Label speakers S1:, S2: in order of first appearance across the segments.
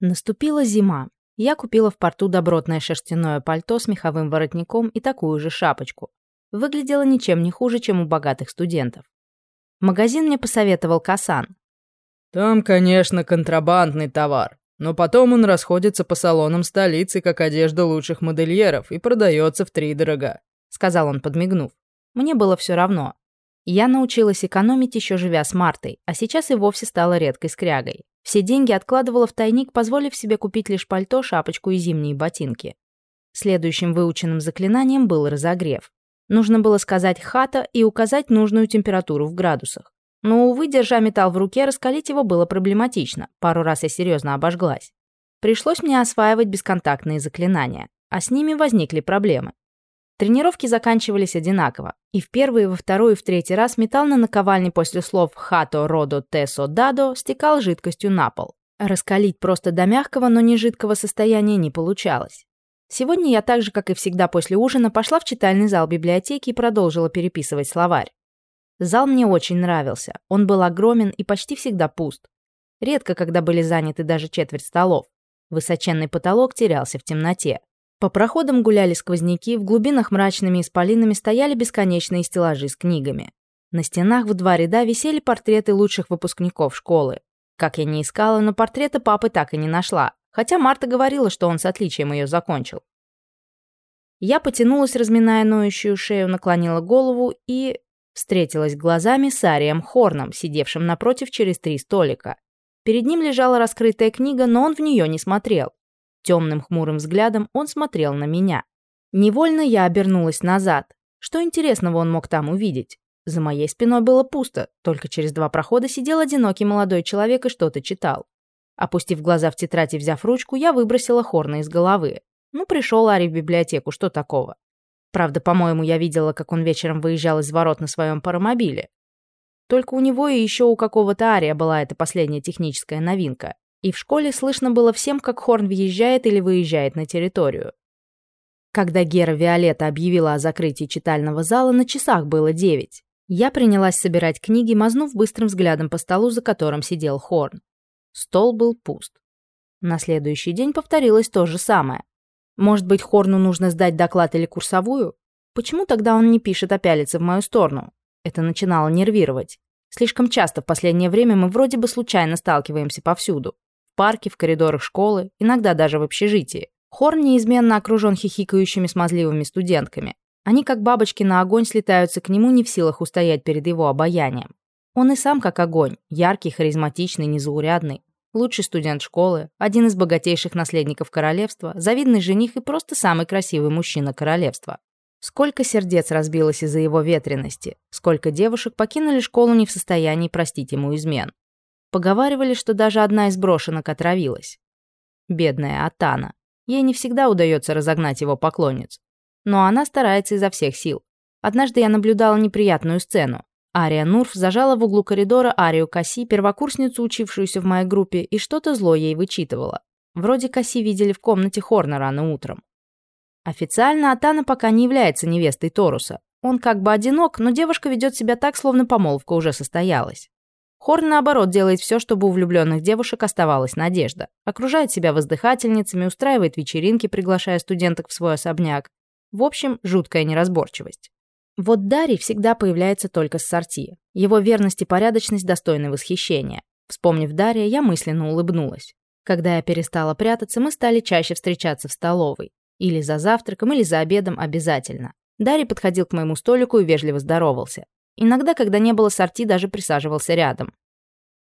S1: Наступила зима. Я купила в порту добротное шерстяное пальто с меховым воротником и такую же шапочку. Выглядело ничем не хуже, чем у богатых студентов. Магазин мне посоветовал Касан.
S2: «Там, конечно, контрабандный товар, но потом он расходится по салонам столицы, как одежда лучших модельеров, и продается в три дорога,
S1: сказал он, подмигнув. Мне было все равно. Я научилась экономить еще живя с Мартой, а сейчас и вовсе стала редкой скрягой. Все деньги откладывала в тайник, позволив себе купить лишь пальто, шапочку и зимние ботинки. Следующим выученным заклинанием был разогрев. Нужно было сказать «хата» и указать нужную температуру в градусах. Но, увы, держа металл в руке, раскалить его было проблематично. Пару раз я серьезно обожглась. Пришлось мне осваивать бесконтактные заклинания, а с ними возникли проблемы. Тренировки заканчивались одинаково, и в первый, и во второй, и в третий раз металл на наковальне после слов «хато», «родо», «тесо», «дадо» стекал жидкостью на пол. Раскалить просто до мягкого, но не жидкого состояния не получалось. Сегодня я так же, как и всегда после ужина, пошла в читальный зал библиотеки и продолжила переписывать словарь. Зал мне очень нравился. Он был огромен и почти всегда пуст. Редко, когда были заняты даже четверть столов. Высоченный потолок терялся в темноте. По проходам гуляли сквозняки, в глубинах мрачными исполинами стояли бесконечные стеллажи с книгами. На стенах в два ряда висели портреты лучших выпускников школы. Как я не искала, но портрета папы так и не нашла, хотя Марта говорила, что он с отличием ее закончил. Я потянулась, разминая ноющую шею, наклонила голову и... встретилась глазами с Арием Хорном, сидевшим напротив через три столика. Перед ним лежала раскрытая книга, но он в нее не смотрел темным хмурым взглядом он смотрел на меня. Невольно я обернулась назад. Что интересного он мог там увидеть? За моей спиной было пусто, только через два прохода сидел одинокий молодой человек и что-то читал. Опустив глаза в тетрадь и взяв ручку, я выбросила Хорна из головы. Ну, пришел Ари в библиотеку, что такого? Правда, по-моему, я видела, как он вечером выезжал из ворот на своем паромобиле. Только у него и еще у какого-то Ария была эта последняя техническая новинка и в школе слышно было всем, как Хорн въезжает или выезжает на территорию. Когда Гера Виолетта объявила о закрытии читального зала, на часах было девять. Я принялась собирать книги, мазнув быстрым взглядом по столу, за которым сидел Хорн. Стол был пуст. На следующий день повторилось то же самое. Может быть, Хорну нужно сдать доклад или курсовую? Почему тогда он не пишет, а пялится в мою сторону? Это начинало нервировать. Слишком часто в последнее время мы вроде бы случайно сталкиваемся повсюду парке, в коридорах школы, иногда даже в общежитии. Хорн неизменно окружен хихикающими смазливыми студентками. Они как бабочки на огонь слетаются к нему, не в силах устоять перед его обаянием. Он и сам как огонь, яркий, харизматичный, незаурядный. Лучший студент школы, один из богатейших наследников королевства, завидный жених и просто самый красивый мужчина королевства. Сколько сердец разбилось из-за его ветренности, сколько девушек покинули школу не в состоянии простить ему измен. Поговаривали, что даже одна из брошенок отравилась. Бедная Атана. Ей не всегда удается разогнать его поклонниц. Но она старается изо всех сил. Однажды я наблюдала неприятную сцену. Ария Нурф зажала в углу коридора Арию Касси, первокурсницу, учившуюся в моей группе, и что-то зло ей вычитывала. Вроде Касси видели в комнате Хорна рано утром. Официально Атана пока не является невестой Торуса. Он как бы одинок, но девушка ведет себя так, словно помолвка уже состоялась. Хор, наоборот, делает все, чтобы у влюбленных девушек оставалась надежда. Окружает себя воздыхательницами, устраивает вечеринки, приглашая студенток в свой особняк. В общем, жуткая неразборчивость. Вот Дарий всегда появляется только с сорти. Его верность и порядочность достойны восхищения. Вспомнив Дария, я мысленно улыбнулась. Когда я перестала прятаться, мы стали чаще встречаться в столовой. Или за завтраком, или за обедом обязательно. Дарий подходил к моему столику и вежливо здоровался. Иногда, когда не было сорти, даже присаживался рядом.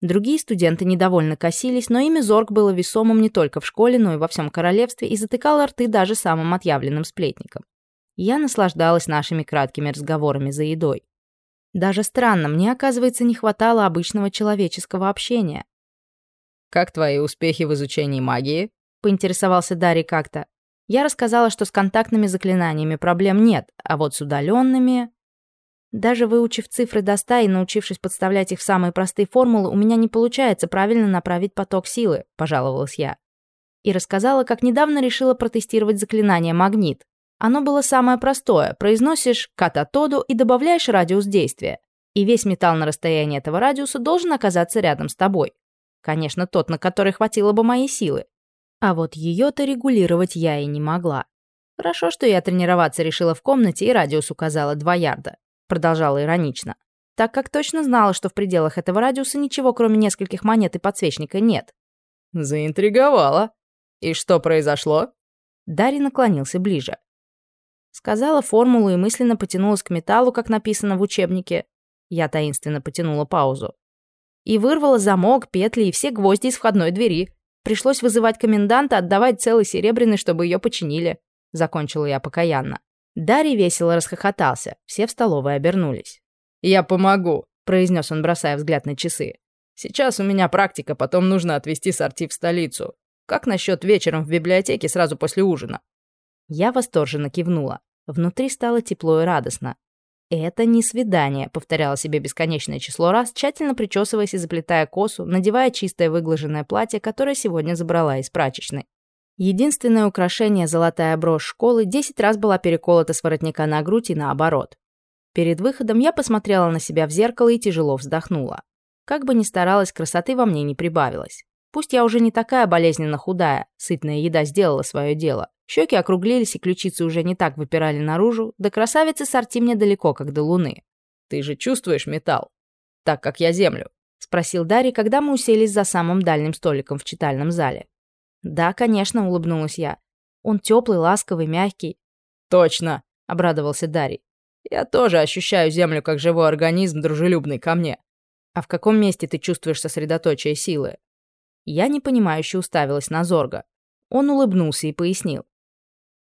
S1: Другие студенты недовольно косились, но имя Зорг было весомым не только в школе, но и во всем королевстве и затыкало рты даже самым отъявленным сплетникам. Я наслаждалась нашими краткими разговорами за едой. Даже странно, мне, оказывается, не хватало обычного человеческого общения.
S2: «Как твои успехи в изучении магии?»
S1: — поинтересовался Дарри как-то. Я рассказала, что с контактными заклинаниями проблем нет, а вот с удаленными... Даже выучив цифры до 100 и научившись подставлять их в самые простые формулы, у меня не получается правильно направить поток силы», — пожаловалась я. И рассказала, как недавно решила протестировать заклинание «Магнит». Оно было самое простое. Произносишь «кататоду» и добавляешь радиус действия. И весь металл на расстоянии этого радиуса должен оказаться рядом с тобой. Конечно, тот, на который хватило бы моей силы. А вот ее-то регулировать я и не могла. Хорошо, что я тренироваться решила в комнате и радиус указала 2 ярда продолжала иронично, так как точно знала, что в пределах этого радиуса ничего, кроме нескольких монет и подсвечника, нет.
S2: «Заинтриговала. И что произошло?»
S1: Дарри наклонился ближе. Сказала формулу и мысленно потянулась к металлу, как написано в учебнике. Я таинственно потянула паузу. И вырвала замок, петли и все гвозди из входной двери. Пришлось вызывать коменданта, отдавать целый серебряный, чтобы ее починили. Закончила я покаянно. Дарья весело расхохотался, все в столовой обернулись.
S2: «Я помогу», — произнес он, бросая взгляд на часы. «Сейчас у меня практика, потом нужно отвезти сорти в столицу. Как насчет вечером в библиотеке сразу после ужина?»
S1: Я восторженно кивнула. Внутри стало тепло и радостно. «Это не свидание», — повторяла себе бесконечное число раз, тщательно причесываясь и заплетая косу, надевая чистое выглаженное платье, которое сегодня забрала из прачечной. Единственное украшение золотая брошь школы Десять раз была переколота с воротника на грудь и наоборот. Перед выходом я посмотрела на себя в зеркало и тяжело вздохнула. Как бы ни старалась, красоты во мне не прибавилось. Пусть я уже не такая болезненно худая, сытная еда сделала свое дело. Щеки округлились, и ключицы уже не так выпирали наружу, да красавицы сорти мне далеко, как до луны.
S2: «Ты же чувствуешь металл? Так, как я землю?»
S1: — спросил Дарри, когда мы уселись за самым дальним столиком в читальном зале. «Да, конечно», — улыбнулась я. «Он теплый, ласковый, мягкий».
S2: «Точно», —
S1: обрадовался Дарий.
S2: «Я тоже ощущаю Землю как живой организм, дружелюбный ко мне».
S1: «А в каком месте ты чувствуешь сосредоточие силы?» Я непонимающе уставилась на Зорга. Он улыбнулся и пояснил.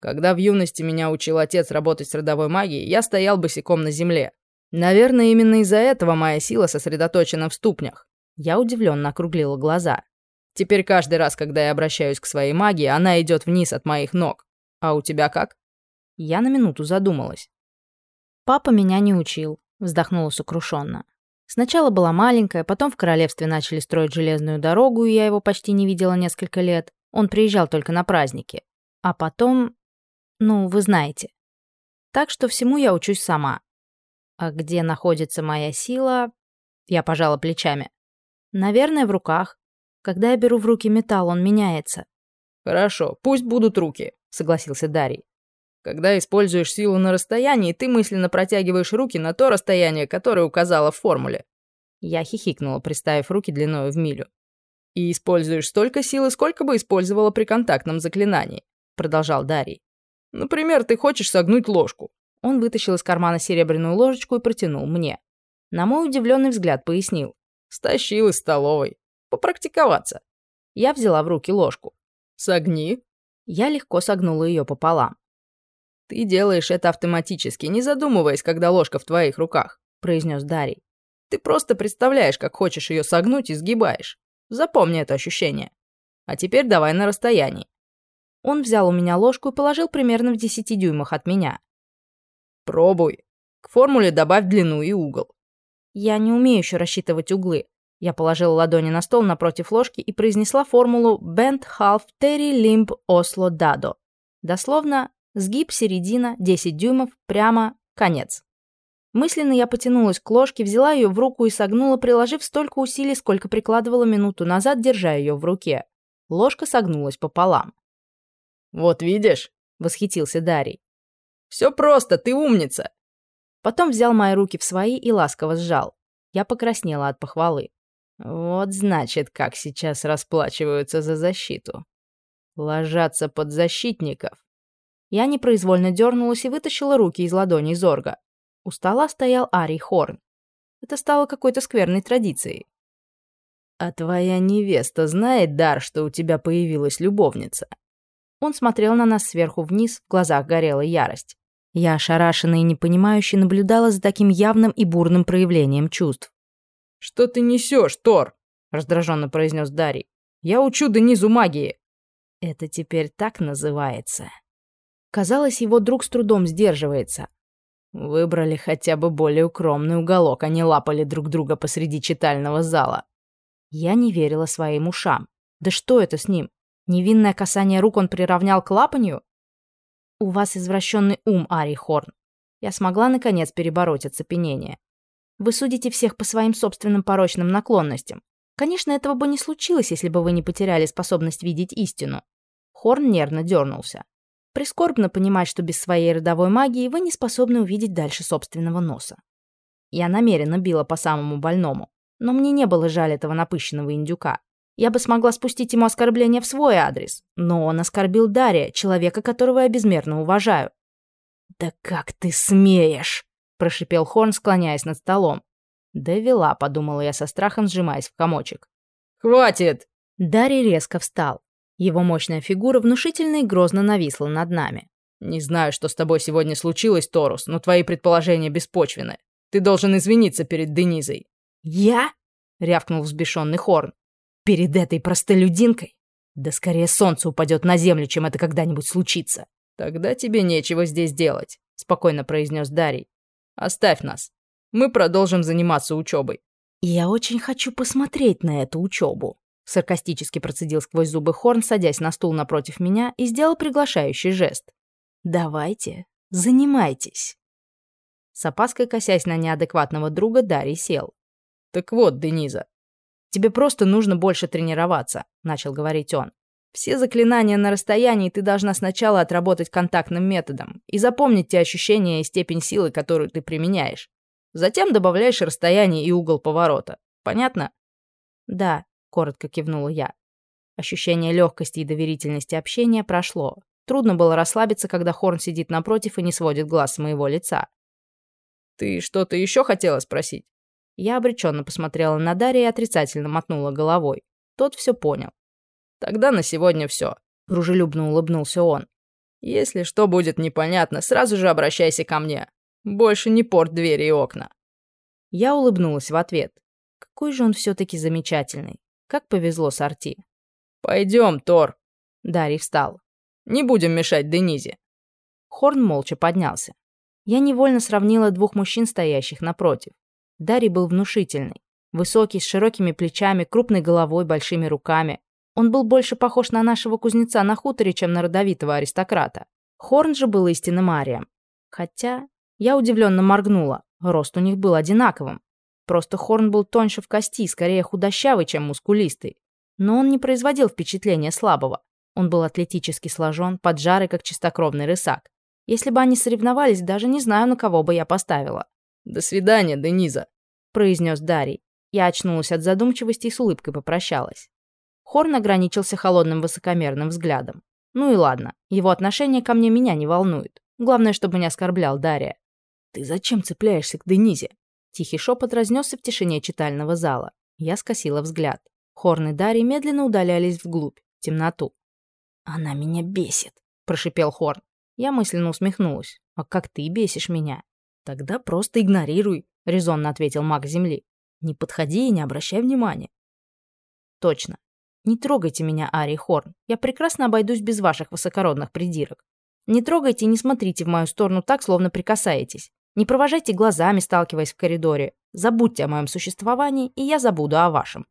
S2: «Когда в юности меня учил отец работать с родовой магией, я стоял босиком на земле. Наверное, именно из-за этого моя сила сосредоточена в ступнях».
S1: Я удивленно округлила глаза.
S2: Теперь каждый раз, когда я обращаюсь к своей магии, она идет вниз от моих ног. А у тебя как?
S1: Я на минуту задумалась. Папа меня не учил, вздохнула сокрушенно. Сначала была маленькая, потом в королевстве начали строить железную дорогу, и я его почти не видела несколько лет. Он приезжал только на праздники. А потом... Ну, вы знаете. Так что всему я учусь сама. А где находится моя сила? Я пожала плечами. Наверное, в руках когда я беру в руки металл, он меняется.
S2: Хорошо, пусть будут руки, согласился Дарий. Когда используешь силу на расстоянии, ты мысленно протягиваешь руки на то расстояние, которое указала в формуле.
S1: Я хихикнула, представив руки длиной в милю.
S2: И используешь столько силы, сколько бы использовала при контактном заклинании, продолжал Дарий. Например, ты хочешь согнуть ложку.
S1: Он вытащил из кармана серебряную ложечку и протянул мне. На мой удивленный взгляд пояснил.
S2: Стащил из столовой попрактиковаться.
S1: Я взяла в руки ложку.
S2: «Согни».
S1: Я легко согнула ее пополам.
S2: «Ты делаешь это автоматически, не задумываясь, когда ложка в твоих руках», — произнес Дарий. «Ты просто представляешь, как хочешь ее согнуть и сгибаешь. Запомни это ощущение. А теперь давай на расстоянии».
S1: Он взял у меня ложку и положил примерно в 10 дюймах от меня.
S2: «Пробуй. К формуле добавь длину и угол».
S1: «Я не умею еще рассчитывать углы. Я положила ладони на стол напротив ложки и произнесла формулу Bend half terry limb Oslo dado». Дословно «сгиб середина, 10 дюймов, прямо, конец». Мысленно я потянулась к ложке, взяла ее в руку и согнула, приложив столько усилий, сколько прикладывала минуту назад, держа ее в руке. Ложка согнулась пополам.
S2: «Вот видишь?» — восхитился Дарий. «Все просто, ты умница!»
S1: Потом взял мои руки в свои и ласково сжал. Я покраснела от похвалы. Вот значит, как сейчас расплачиваются за защиту. Ложатся под защитников. Я непроизвольно дернулась и вытащила руки из ладоней Зорга. У стола стоял Арий Хорн. Это стало какой-то скверной традицией.
S2: «А твоя невеста знает, Дар, что у тебя появилась любовница?»
S1: Он смотрел на нас сверху вниз, в глазах горела ярость. Я, ошарашенная и непонимающе, наблюдала за таким явным и бурным проявлением чувств.
S2: «Что ты несешь, Тор?» — раздраженно произнес Дарий. «Я учу Денизу магии».
S1: «Это теперь так называется». Казалось, его друг с трудом сдерживается. Выбрали хотя бы более укромный уголок, а не лапали друг друга посреди читального зала. Я не верила своим ушам. Да что это с ним? Невинное касание рук он приравнял к лапанью? У вас извращенный ум, Ари Хорн. Я смогла, наконец, перебороть оцепенение. Вы судите всех по своим собственным порочным наклонностям. Конечно, этого бы не случилось, если бы вы не потеряли способность видеть истину. Хорн нервно дернулся. Прискорбно понимать, что без своей родовой магии вы не способны увидеть дальше собственного носа. Я намеренно била по самому больному, но мне не было жаль этого напыщенного индюка. Я бы смогла спустить ему оскорбление в свой адрес, но он оскорбил Дария, человека, которого я безмерно уважаю. «Да как ты смеешь!» прошипел Хорн, склоняясь над столом. «Довела», — подумала я со страхом, сжимаясь в комочек.
S2: «Хватит!»
S1: Дарий резко встал. Его мощная фигура внушительно и грозно нависла над нами.
S2: «Не знаю, что с тобой сегодня случилось, Торус, но твои предположения беспочвены. Ты должен извиниться перед Денизой».
S1: «Я?» — рявкнул взбешенный Хорн. «Перед этой простолюдинкой? Да скорее солнце упадет на землю, чем это когда-нибудь случится».
S2: «Тогда тебе нечего здесь делать», — спокойно произнес Дарий. Оставь нас. Мы продолжим заниматься учебой.
S1: Я очень хочу посмотреть на эту учебу. Саркастически процедил сквозь зубы Хорн, садясь на стул напротив меня и сделал приглашающий жест. «Давайте, занимайтесь». С опаской косясь на неадекватного друга, Дарий сел.
S2: «Так вот, Дениза». «Тебе просто нужно больше тренироваться», — начал говорить он. Все заклинания на расстоянии ты должна сначала отработать контактным методом и запомнить те ощущения и степень силы, которую ты применяешь. Затем добавляешь расстояние и угол поворота. Понятно?
S1: Да, коротко кивнула я. Ощущение легкости и доверительности общения прошло. Трудно было расслабиться, когда Хорн сидит напротив и не сводит глаз с моего лица.
S2: «Ты что-то еще хотела спросить?»
S1: Я обреченно посмотрела на Дарья и отрицательно мотнула головой. Тот все понял.
S2: Тогда на сегодня все», — дружелюбно улыбнулся он. «Если что будет непонятно, сразу же обращайся ко мне. Больше не порт двери и окна».
S1: Я улыбнулась в ответ. Какой же он все-таки замечательный. Как повезло с Арти.
S2: «Пойдем, Тор!»
S1: Дарий встал.
S2: «Не будем мешать Денизе!»
S1: Хорн молча поднялся. Я невольно сравнила двух мужчин, стоящих напротив. Дарий был внушительный. Высокий, с широкими плечами, крупной головой, большими руками. Он был больше похож на нашего кузнеца на хуторе, чем на родовитого аристократа. Хорн же был истинным арием. Хотя я удивленно моргнула. Рост у них был одинаковым. Просто Хорн был тоньше в кости, скорее худощавый, чем мускулистый. Но он не производил впечатления слабого. Он был атлетически сложен, поджарый, как чистокровный рысак. Если бы они соревновались, даже не знаю, на кого бы я поставила.
S2: «До свидания, Дениза», —
S1: произнес Дарий. Я очнулась от задумчивости и с улыбкой попрощалась. Хорн ограничился холодным высокомерным взглядом. Ну и ладно, его отношение ко мне меня не волнует. Главное, чтобы не оскорблял Дарья. «Ты зачем цепляешься к Денизе?» Тихий шепот разнесся в тишине читального зала. Я скосила взгляд. Хорн и Дарья медленно удалялись вглубь, в темноту. «Она меня бесит», — прошипел Хорн. Я мысленно усмехнулась. «А как ты бесишь меня?» «Тогда просто игнорируй», — резонно ответил маг Земли. «Не подходи и не обращай внимания». Точно, не трогайте меня, Ари Хорн. Я прекрасно обойдусь без ваших высокородных придирок. Не трогайте и не смотрите в мою сторону так, словно прикасаетесь. Не провожайте глазами, сталкиваясь в коридоре. Забудьте о моем существовании, и я забуду о вашем.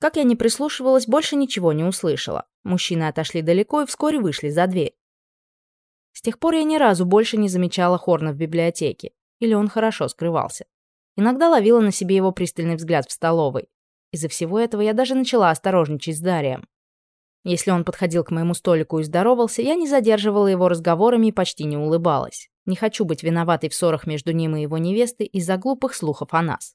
S1: Как я не прислушивалась, больше ничего не услышала. Мужчины отошли далеко и вскоре вышли за дверь. С тех пор я ни разу больше не замечала Хорна в библиотеке. Или он хорошо скрывался. Иногда ловила на себе его пристальный взгляд в столовой. Из-за всего этого я даже начала осторожничать с Дарием. Если он подходил к моему столику и здоровался, я не задерживала его разговорами и почти не улыбалась. Не хочу быть виноватой в ссорах между ним и его невестой из-за глупых слухов о нас.